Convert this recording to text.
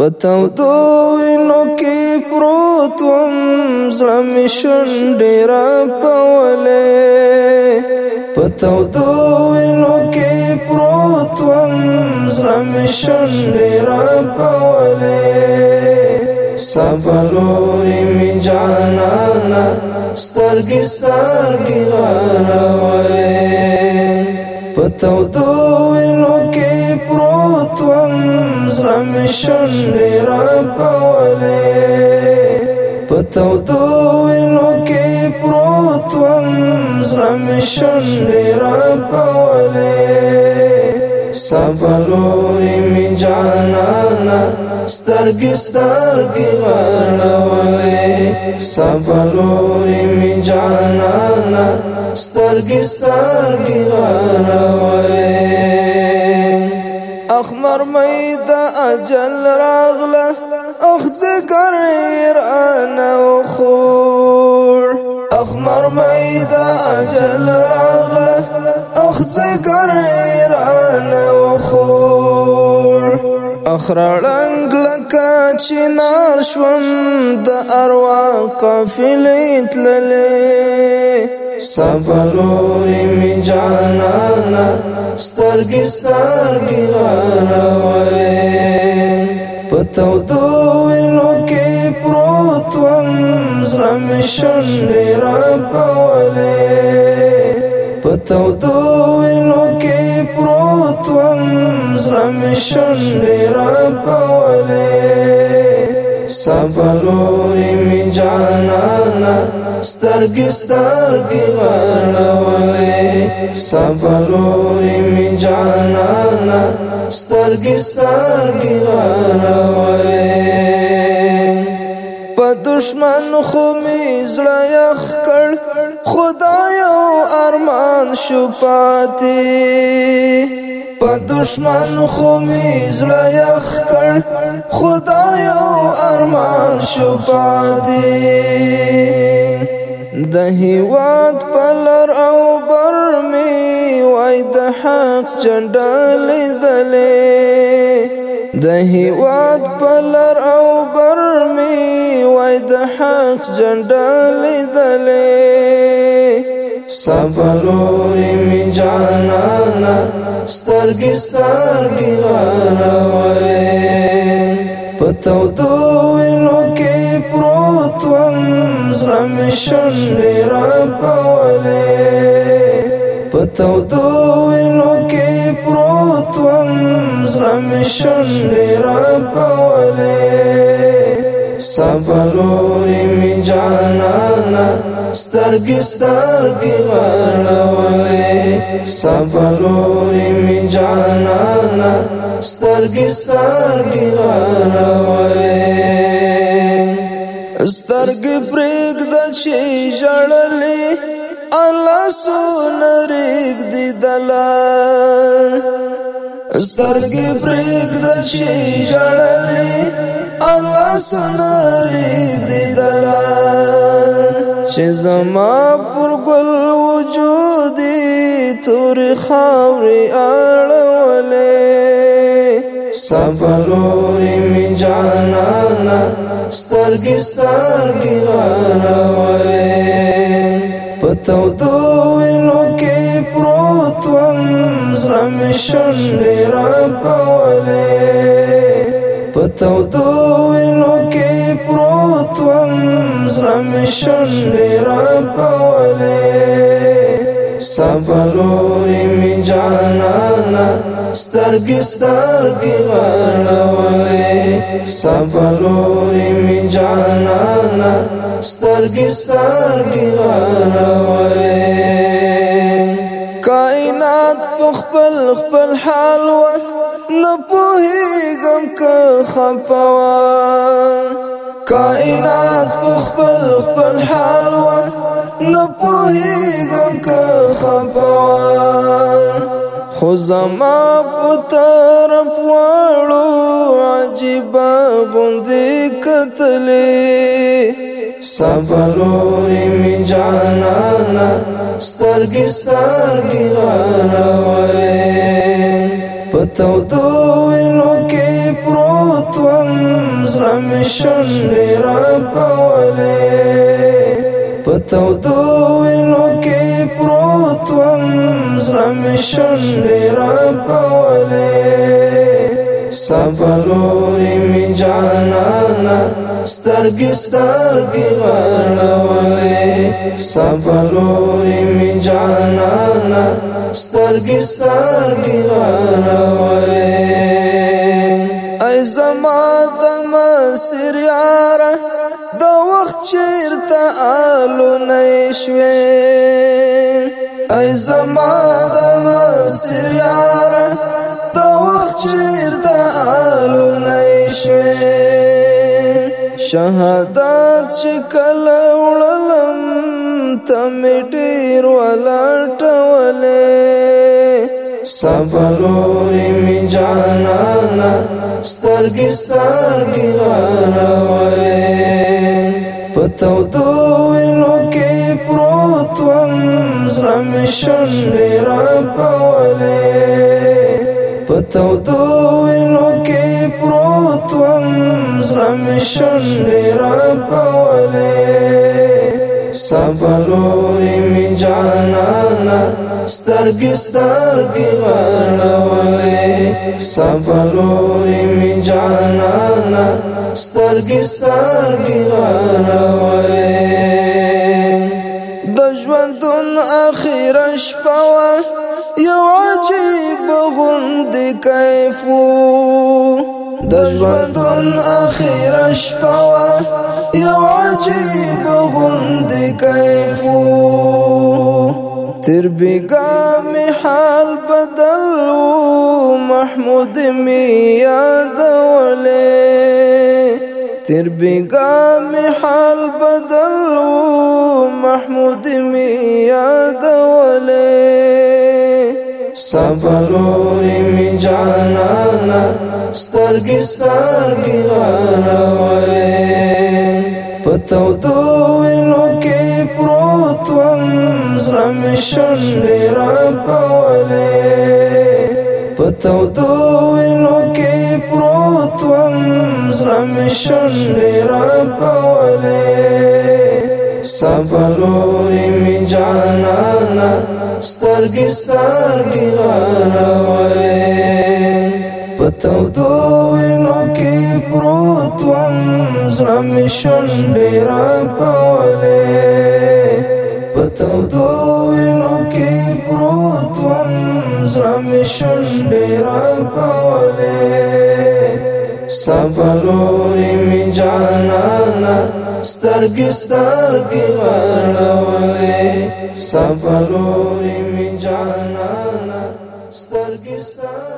پتاو دو وینو کې پروت وم زړه مې شونډې را پولې پتاو دو وینو کې پروت وم زړه مې شونډې را پولې ستپلوري مې جانانا سترګې سترګې غرولې پتاو دو محرم شونډې را پولې په تودو وینو کې پروت وم زرم شونډې را پولې ستا په لورې مې جانانه سترګې سترګې غړولې ستا په لورې مې جانانه سترګې سترګې غړولې اخ مرمۍ د اجل راغله اخ ځګر رانه وخور اخ مرمۍ د اجل راغله اخ ځګر رانه وخور اخ رنگ لکه چنار شوم د اروا قافلې تللې ستا پلوري می جانانا سترګي سترګي غرولې پتو دو وینو کې پروت وم زرم شونډې را پولې پتو دو وینو کې پروت وم زرم شونډې را پولې ستا پلوري می جانانا سترګې سترګې غړولې ستا په لورې مې جانانا سترګې سترګې غړولې په دشمن خو مې زړه یخ کړ خدای او ارمان شو پاتې په دشمن خو می زړه یخ کړ خدای او ارمان شو پاتې د هیواد پلر او بر می وای د حق چنډا لیدلې د هیواد پلر او بر می وای د حق چنډا لیدلې ستبلوري می جانانا سترګي سترګي غرا ولې پتو زرم شن را پولے پتو دو وینو کی پروت وم زرم شن را پولے ستا بلوری می جانانا سترگی سترگی غرد والے ستا بلوری می جانانا سترگی سترگی غرد والے سترګې پرېږد چې ژړلې الله سونریک دی دلا سترګې پرېږد چې ژړلې الله سونریک دی دلا چې زما پر ګل وجود تور خاورې اړولې سبلورې می جانانا سترګې سترګې غرولې پتو دوینو کې پروت وم زرم شونډې را پولې پتو دوینو کې پروت وم زرم شونډې را پولې ستا په لورې مې جانانه سترګې سترګې غړولې ستا په لورې مې جانانا سترګې سترګې غړولې کائنات په خپل خپل حال و نه پوهېږم که خفه کائنات په خپل خپل حال و نه پوهېږم که خفه خوزما پتر پوالو عجیبا بندی کتلی سبلوری می جانانا نا سترگی سترگی پتو دوینو انو کی پروت ومزرم شنی را پولی پتو دوینو هم شنډې را پولې ستا په لورې مې جانانا سترګې سترګې غړولې ستا په لورې مې جانانا سترګې سترګې غړولې ای زما د مسیر یاره د وخت چیرته آلو نه شوې ای زما د تاسر یار دا وخت چې تعالو نشوي شهادت چې کله وړلم تم ډیر ولاټولې سبلوري می جانانا سترګي سترګي غرولې پتو سرم شن را پولے پتو دو انو کی پروتوان سرم شن را پولے ستا بلوری می جانانا سترگی سترگی بڑا والے ستا بلوری می جانانا سترگی سترگی بڑا تیر شپوا یو عجیب غوند کیفو د ژوندون اخیر شپوا یو عجیب غوند کیفو تر بیګا می حال بدل و محمود می یاد ولې تر بیګا می حال بدل و محمود می یاد ولې ستبلوري می جانانا سترګي سترګي غرولې پتو تو وینو کې پروت وم زرم شونډې را پولې پتو تو وینو کې پروت وم زرم شونډې را پولې ستپلوري می جانانا سترګي سترګي غرولې پتو دوه نو کې پروت وم زرم شونډې را پولې پتو دوه نو کې پروت وم زرم شونډې را پولې ستپلوري می جانانا سترګې سترګې غړولې ستا په لورې مې جانانا سترګې سترګې